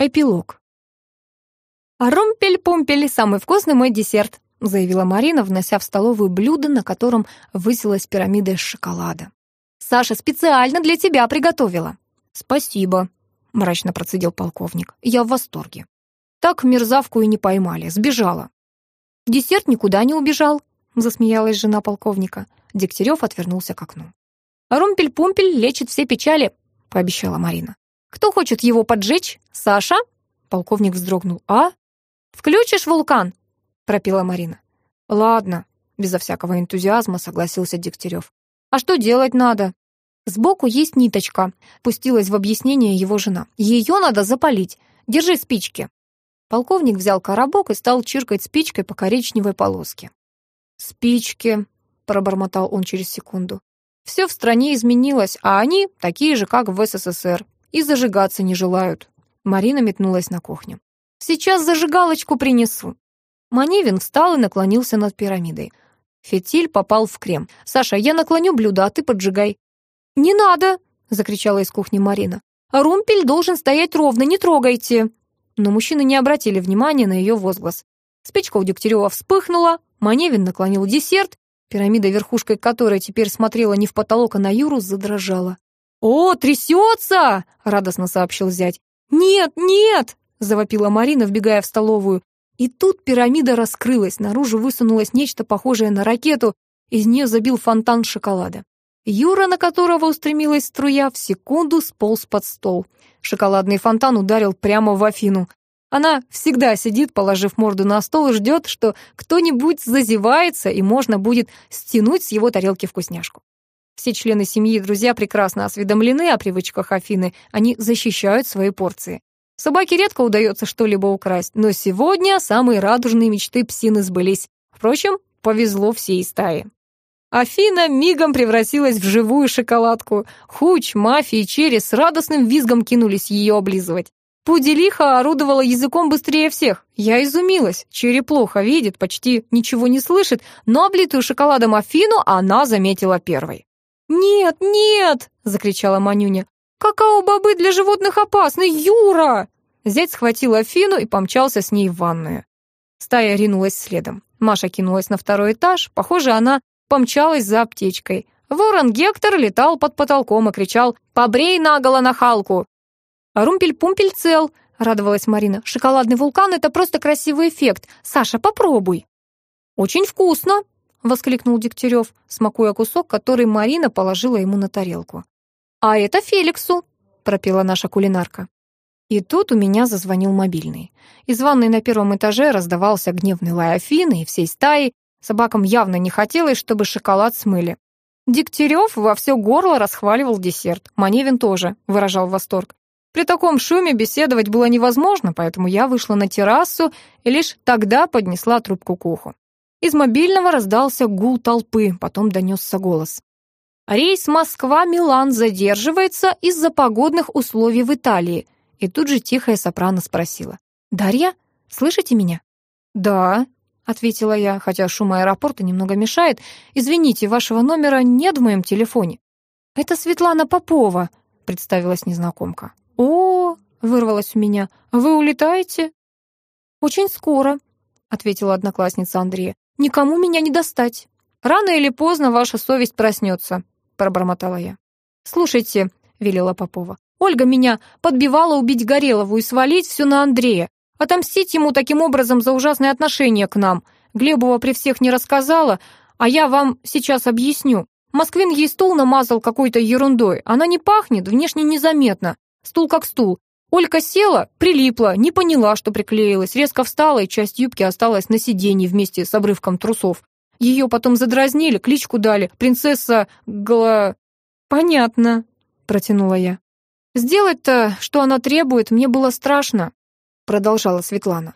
Эпилог. «А румпель-пумпель — самый вкусный мой десерт», заявила Марина, внося в столовую блюдо, на котором высилась пирамида из шоколада. «Саша специально для тебя приготовила». «Спасибо», — мрачно процедил полковник. «Я в восторге». Так мерзавку и не поймали, сбежала. «Десерт никуда не убежал», — засмеялась жена полковника. Дегтярев отвернулся к окну. «Румпель-пумпель лечит все печали», — пообещала Марина. «Кто хочет его поджечь? Саша?» Полковник вздрогнул. «А? Включишь вулкан?» пропела Марина. «Ладно», — безо всякого энтузиазма согласился Дегтярев. «А что делать надо?» «Сбоку есть ниточка», — пустилась в объяснение его жена. «Ее надо запалить. Держи спички». Полковник взял коробок и стал чиркать спичкой по коричневой полоске. «Спички», — пробормотал он через секунду. «Все в стране изменилось, а они такие же, как в СССР и зажигаться не желают. Марина метнулась на кухню. «Сейчас зажигалочку принесу». Маневин встал и наклонился над пирамидой. Фитиль попал в крем. «Саша, я наклоню блюдо, а ты поджигай». «Не надо!» — закричала из кухни Марина. «Румпель должен стоять ровно, не трогайте!» Но мужчины не обратили внимания на ее возглас. Спичка у Дегтярева вспыхнула, Маневин наклонил десерт, пирамида, верхушкой которой теперь смотрела не в потолок, а на Юру, задрожала. «О, трясется!» — радостно сообщил зять. «Нет, нет!» — завопила Марина, вбегая в столовую. И тут пирамида раскрылась, наружу высунулось нечто похожее на ракету, из нее забил фонтан шоколада. Юра, на которого устремилась струя, в секунду сполз под стол. Шоколадный фонтан ударил прямо в Афину. Она всегда сидит, положив морду на стол, и ждет, что кто-нибудь зазевается, и можно будет стянуть с его тарелки вкусняшку. Все члены семьи и друзья прекрасно осведомлены о привычках Афины, они защищают свои порции. Собаке редко удается что-либо украсть, но сегодня самые радужные мечты псины сбылись. Впрочем, повезло всей стае. Афина мигом превратилась в живую шоколадку. Хуч, мафия и Черри с радостным визгом кинулись ее облизывать. Пуделиха орудовала языком быстрее всех. Я изумилась. Черри плохо видит, почти ничего не слышит, но облитую шоколадом Афину она заметила первой. «Нет, нет!» — закричала Манюня. «Какао-бобы для животных опасны, Юра!» Зять схватил Афину и помчался с ней в ванную. Стая ринулась следом. Маша кинулась на второй этаж. Похоже, она помчалась за аптечкой. Ворон Гектор летал под потолком и кричал «Побрей наголо нахалку!» «А румпель-пумпель цел!» — радовалась Марина. «Шоколадный вулкан — это просто красивый эффект. Саша, попробуй!» «Очень вкусно!» — воскликнул Дегтярев, смакуя кусок, который Марина положила ему на тарелку. «А это Феликсу», — пропела наша кулинарка. И тут у меня зазвонил мобильный. Из ванной на первом этаже раздавался гневный лай Афины и всей стаи. Собакам явно не хотелось, чтобы шоколад смыли. Дегтярев во все горло расхваливал десерт. Маневин тоже выражал восторг. При таком шуме беседовать было невозможно, поэтому я вышла на террасу и лишь тогда поднесла трубку к уху. Из мобильного раздался гул толпы, потом донесся голос. Рейс Москва-Милан задерживается из-за погодных условий в Италии. И тут же тихая сопрано спросила. «Дарья, слышите меня?» «Да», — ответила я, хотя шум аэропорта немного мешает. «Извините, вашего номера нет в моем телефоне». «Это Светлана Попова», — представилась незнакомка. «О, — вырвалось у меня, — вы улетаете?» «Очень скоро», — ответила одноклассница Андрея. Никому меня не достать. Рано или поздно ваша совесть проснется, пробормотала я. Слушайте, велела Попова. Ольга меня подбивала убить Горелову и свалить все на Андрея, отомстить ему таким образом за ужасное отношение к нам. Глебова при всех не рассказала, а я вам сейчас объясню. Москвин ей стул намазал какой-то ерундой. Она не пахнет, внешне незаметно. Стул как стул. Олька села, прилипла, не поняла, что приклеилась, резко встала, и часть юбки осталась на сиденье вместе с обрывком трусов. Ее потом задразнили, кличку дали. Принцесса Гла... «Понятно», — протянула я. «Сделать-то, что она требует, мне было страшно», — продолжала Светлана.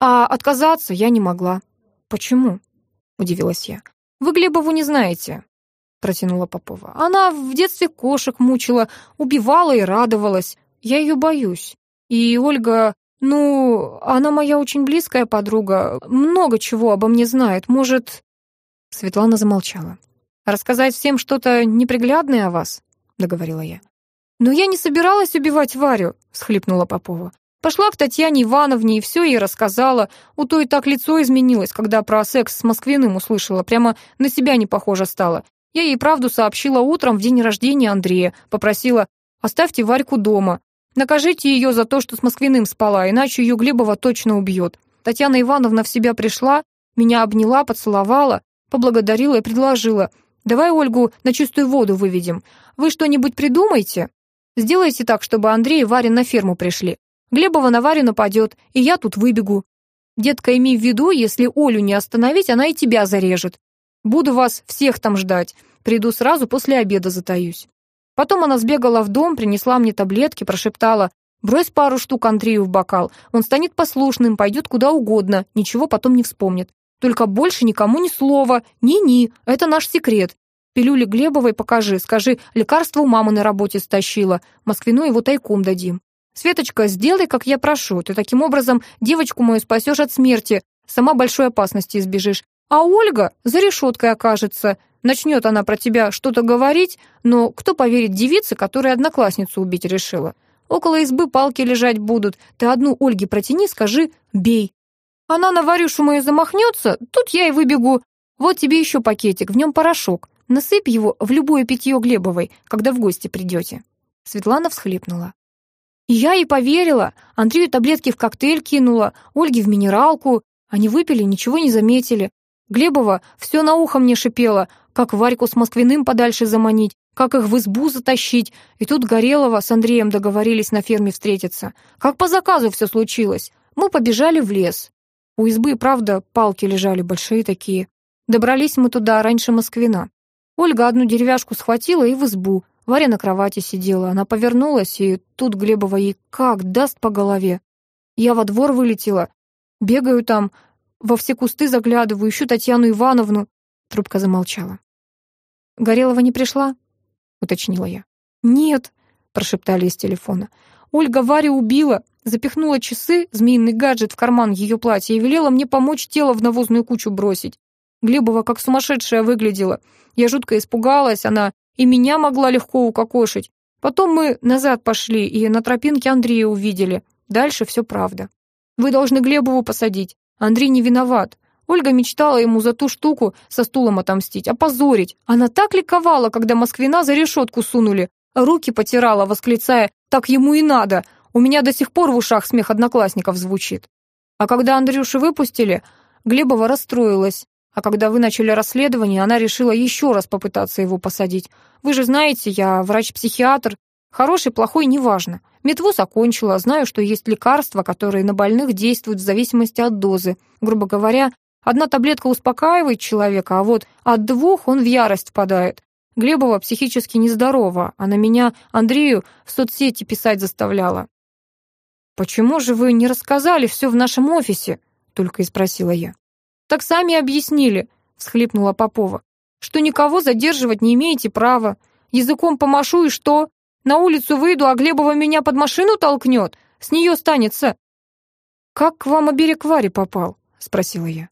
«А отказаться я не могла». «Почему?» — удивилась я. «Вы Глебову не знаете», — протянула Попова. «Она в детстве кошек мучила, убивала и радовалась. Я ее боюсь. И Ольга, ну, она моя очень близкая подруга, много чего обо мне знает. Может...» Светлана замолчала. «Рассказать всем что-то неприглядное о вас?» — договорила я. «Но я не собиралась убивать Варю», — схлипнула Попова. Пошла к Татьяне Ивановне и все ей рассказала. У той так лицо изменилось, когда про секс с Москвиным услышала. Прямо на себя не похоже стало. Я ей правду сообщила утром в день рождения Андрея. Попросила, оставьте Варьку дома. Накажите ее за то, что с Москвиным спала, иначе ее Глебова точно убьет. Татьяна Ивановна в себя пришла, меня обняла, поцеловала, поблагодарила и предложила. «Давай Ольгу на чистую воду выведем. Вы что-нибудь придумайте? Сделайте так, чтобы Андрей и Варя на ферму пришли. Глебова на Варю нападет, и я тут выбегу. Детка, имей в виду, если Олю не остановить, она и тебя зарежет. Буду вас всех там ждать. Приду сразу после обеда затаюсь». Потом она сбегала в дом, принесла мне таблетки, прошептала «Брось пару штук Андрею в бокал, он станет послушным, пойдет куда угодно, ничего потом не вспомнит. Только больше никому ни слова, ни-ни, это наш секрет. Пилюли Глебовой покажи, скажи, лекарство у мамы на работе стащила, Москвину его тайком дадим. Светочка, сделай, как я прошу, ты таким образом девочку мою спасешь от смерти, сама большой опасности избежишь. А Ольга за решеткой окажется. Начнет она про тебя что-то говорить, но кто поверит девице, которая одноклассницу убить решила? Около избы палки лежать будут. Ты одну Ольге протяни, скажи «бей». Она на Варюшу мою замахнется, тут я и выбегу. Вот тебе еще пакетик, в нем порошок. Насыпь его в любое питье Глебовой, когда в гости придете». Светлана всхлипнула. я и поверила. Андрею таблетки в коктейль кинула, Ольге в минералку. Они выпили, ничего не заметили. Глебова все на ухо мне шипела, как Варьку с Москвиным подальше заманить, как их в избу затащить. И тут Горелова с Андреем договорились на ферме встретиться. Как по заказу все случилось. Мы побежали в лес. У избы, правда, палки лежали большие такие. Добрались мы туда раньше Москвина. Ольга одну деревяшку схватила и в избу. Варя на кровати сидела. Она повернулась, и тут Глебова ей как даст по голове. Я во двор вылетела. Бегаю там, во все кусты заглядываю, ищу Татьяну Ивановну». Трубка замолчала. «Горелова не пришла?» — уточнила я. «Нет», — прошептали из телефона. «Ольга Варю убила, запихнула часы, змеиный гаджет в карман ее платья и велела мне помочь тело в навозную кучу бросить. Глебова как сумасшедшая выглядела. Я жутко испугалась, она и меня могла легко укокошить. Потом мы назад пошли и на тропинке Андрея увидели. Дальше все правда. Вы должны Глебову посадить. Андрей не виноват. Ольга мечтала ему за ту штуку со стулом отомстить, опозорить. Она так ликовала, когда Москвина за решетку сунули. Руки потирала, восклицая «Так ему и надо!» У меня до сих пор в ушах смех одноклассников звучит. А когда Андрюшу выпустили, Глебова расстроилась. А когда вы начали расследование, она решила еще раз попытаться его посадить. Вы же знаете, я врач-психиатр, Хороший, плохой, неважно. Медвуз окончила, знаю, что есть лекарства, которые на больных действуют в зависимости от дозы. Грубо говоря, одна таблетка успокаивает человека, а вот от двух он в ярость впадает. Глебова психически нездорова, а на меня Андрею в соцсети писать заставляла. «Почему же вы не рассказали все в нашем офисе?» — только и спросила я. «Так сами объяснили», — всхлипнула Попова, «что никого задерживать не имеете права. Языком помашу и что? На улицу выйду, а Глебова меня под машину толкнет. С нее станется». «Как к вам оберег Вари попал?» — спросила я.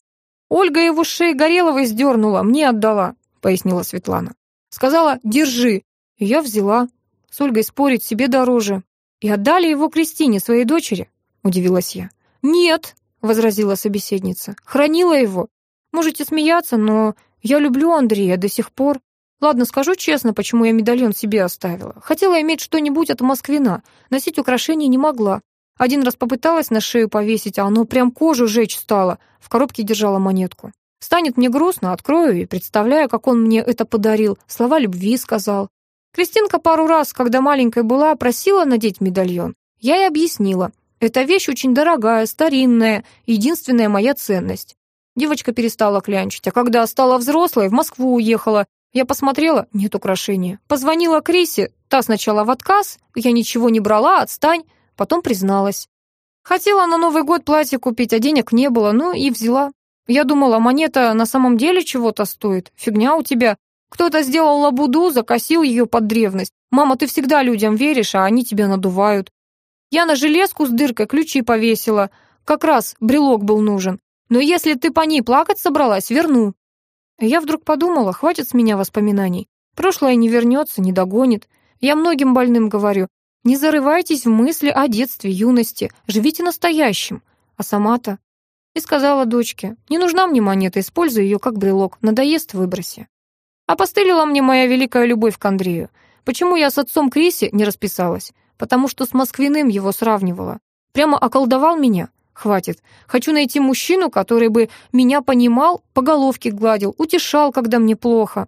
«Ольга его шеи Гореловой сдернула, мне отдала», — пояснила Светлана. «Сказала, держи». И я взяла. С Ольгой спорить себе дороже. «И отдали его Кристине, своей дочери?» — удивилась я. «Нет», — возразила собеседница. «Хранила его. Можете смеяться, но я люблю Андрея до сих пор. Ладно, скажу честно, почему я медальон себе оставила. Хотела иметь что-нибудь от Москвина, носить украшения не могла. Один раз попыталась на шею повесить, а оно прям кожу жечь стало. В коробке держала монетку. Станет мне грустно, открою и представляю, как он мне это подарил. Слова любви сказал. Кристинка пару раз, когда маленькая была, просила надеть медальон. Я ей объяснила. Эта вещь очень дорогая, старинная, единственная моя ценность. Девочка перестала клянчить, а когда стала взрослой, в Москву уехала, я посмотрела, нет украшения. Позвонила Крисе, та сначала в отказ, я ничего не брала, отстань, потом призналась. Хотела на Новый год платье купить, а денег не было, ну и взяла. Я думала, монета на самом деле чего-то стоит. Фигня у тебя. Кто-то сделал лабуду, закосил ее под древность. Мама, ты всегда людям веришь, а они тебя надувают. Я на железку с дыркой ключи повесила. Как раз брелок был нужен. Но если ты по ней плакать собралась, верну. Я вдруг подумала, хватит с меня воспоминаний. Прошлое не вернется, не догонит. Я многим больным говорю, Не зарывайтесь в мысли о детстве, юности, живите настоящим. А сама-то? И сказала дочке, не нужна мне монета, используй ее как брелок, надоест выброси. Опостылила мне моя великая любовь к Андрею. Почему я с отцом Криси не расписалась? Потому что с Москвиным его сравнивала. Прямо околдовал меня. Хватит. Хочу найти мужчину, который бы меня понимал, по головке гладил, утешал, когда мне плохо.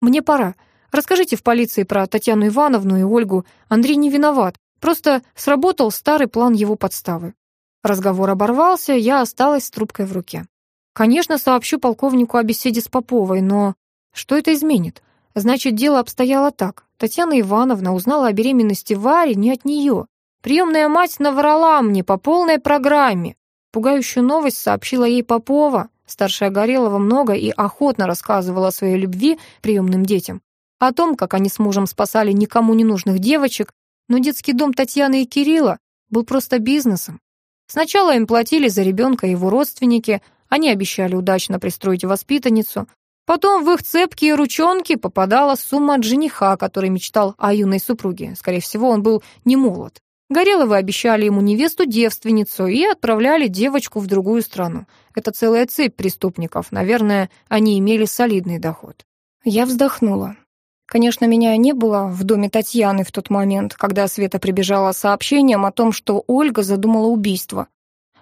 Мне пора. Расскажите в полиции про Татьяну Ивановну и Ольгу. Андрей не виноват. Просто сработал старый план его подставы. Разговор оборвался, я осталась с трубкой в руке. Конечно, сообщу полковнику о беседе с Поповой, но что это изменит? Значит, дело обстояло так. Татьяна Ивановна узнала о беременности Вари не от нее. Приемная мать наврала мне по полной программе. Пугающую новость сообщила ей Попова. Старшая Горелова много и охотно рассказывала о своей любви приемным детям. О том, как они с мужем спасали никому не нужных девочек, но детский дом Татьяны и Кирилла был просто бизнесом. Сначала им платили за ребенка его родственники, они обещали удачно пристроить воспитанницу. Потом в их цепкие ручонки попадала сумма от жениха, который мечтал о юной супруге. Скорее всего, он был не молод. Гореловы обещали ему невесту-девственницу и отправляли девочку в другую страну. Это целая цепь преступников. Наверное, они имели солидный доход. Я вздохнула. Конечно, меня не было в доме Татьяны в тот момент, когда Света прибежала с сообщением о том, что Ольга задумала убийство.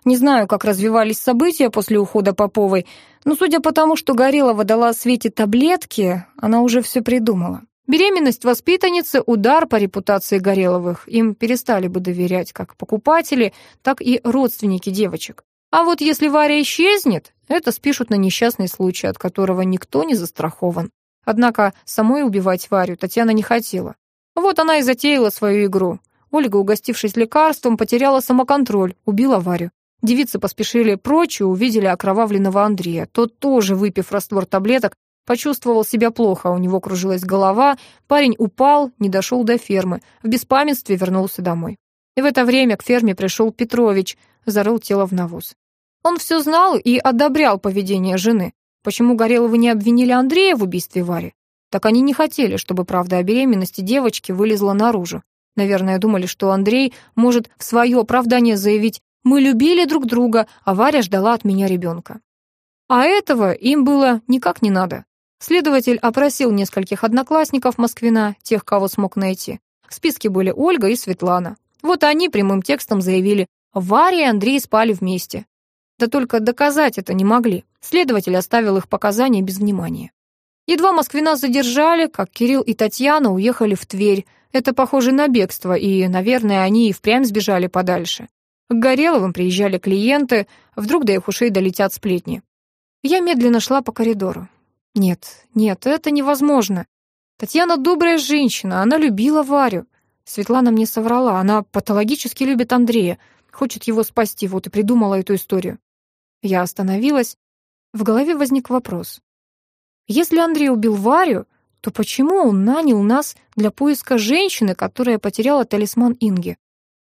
Не знаю, как развивались события после ухода Поповой, но судя по тому, что Горелова дала Свете таблетки, она уже все придумала. Беременность воспитанницы – удар по репутации Гореловых. Им перестали бы доверять как покупатели, так и родственники девочек. А вот если Варя исчезнет, это спишут на несчастный случай, от которого никто не застрахован. Однако самой убивать Варю Татьяна не хотела. Вот она и затеяла свою игру. Ольга, угостившись лекарством, потеряла самоконтроль, убила Варю. Девицы поспешили прочь и увидели окровавленного Андрея. Тот тоже, выпив раствор таблеток, почувствовал себя плохо, у него кружилась голова, парень упал, не дошел до фермы, в беспамятстве вернулся домой. И в это время к ферме пришел Петрович, зарыл тело в навоз. Он все знал и одобрял поведение жены. Почему Гореловы не обвинили Андрея в убийстве Вари? Так они не хотели, чтобы правда о беременности девочки вылезла наружу. Наверное, думали, что Андрей может в свое оправдание заявить «Мы любили друг друга, а Варя ждала от меня ребенка». А этого им было никак не надо. Следователь опросил нескольких одноклассников Москвина, тех, кого смог найти. В списке были Ольга и Светлана. Вот они прямым текстом заявили «Варя и Андрей спали вместе». Да только доказать это не могли. Следователь оставил их показания без внимания. Едва Москвина задержали, как Кирилл и Татьяна уехали в Тверь. Это похоже на бегство, и, наверное, они и впрямь сбежали подальше. К Гореловым приезжали клиенты, вдруг до их ушей долетят сплетни. Я медленно шла по коридору. Нет, нет, это невозможно. Татьяна добрая женщина, она любила Варю. Светлана мне соврала, она патологически любит Андрея, хочет его спасти, вот и придумала эту историю. Я остановилась. В голове возник вопрос. Если Андрей убил Варю, то почему он нанял нас для поиска женщины, которая потеряла талисман Инги?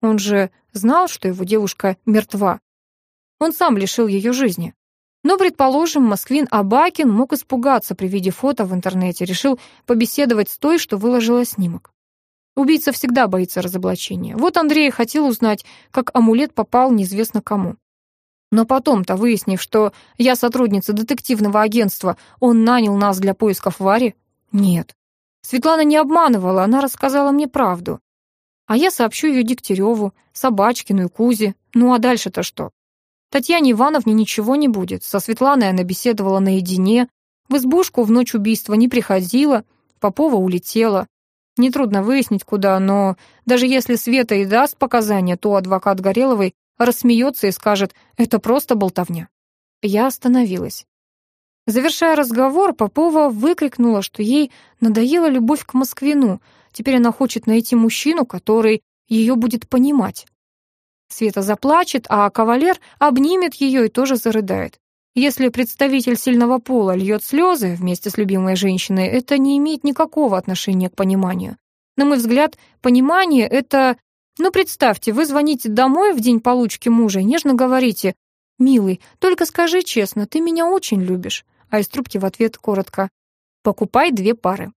Он же знал, что его девушка мертва. Он сам лишил ее жизни. Но, предположим, Москвин Абакин мог испугаться при виде фото в интернете, решил побеседовать с той, что выложила снимок. Убийца всегда боится разоблачения. Вот Андрей хотел узнать, как амулет попал неизвестно кому. Но потом-то, выяснив, что я сотрудница детективного агентства, он нанял нас для поисков Вари? Нет. Светлана не обманывала, она рассказала мне правду. А я сообщу ее Дегтяреву, Собачкину и Кузе. Ну а дальше-то что? Татьяне Ивановне ничего не будет. Со Светланой она беседовала наедине. В избушку в ночь убийства не приходила. Попова улетела. Нетрудно выяснить, куда, но даже если Света и даст показания, то адвокат Гореловой рассмеется и скажет «это просто болтовня». Я остановилась. Завершая разговор, Попова выкрикнула, что ей надоела любовь к Москвину. Теперь она хочет найти мужчину, который ее будет понимать. Света заплачет, а кавалер обнимет ее и тоже зарыдает. Если представитель сильного пола льет слезы вместе с любимой женщиной, это не имеет никакого отношения к пониманию. На мой взгляд, понимание — это ну, представьте, вы звоните домой в день получки мужа и нежно говорите «Милый, только скажи честно, ты меня очень любишь», а из трубки в ответ коротко «Покупай две пары».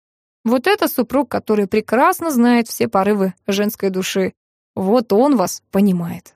Вот это супруг, который прекрасно знает все порывы женской души. Вот он вас понимает.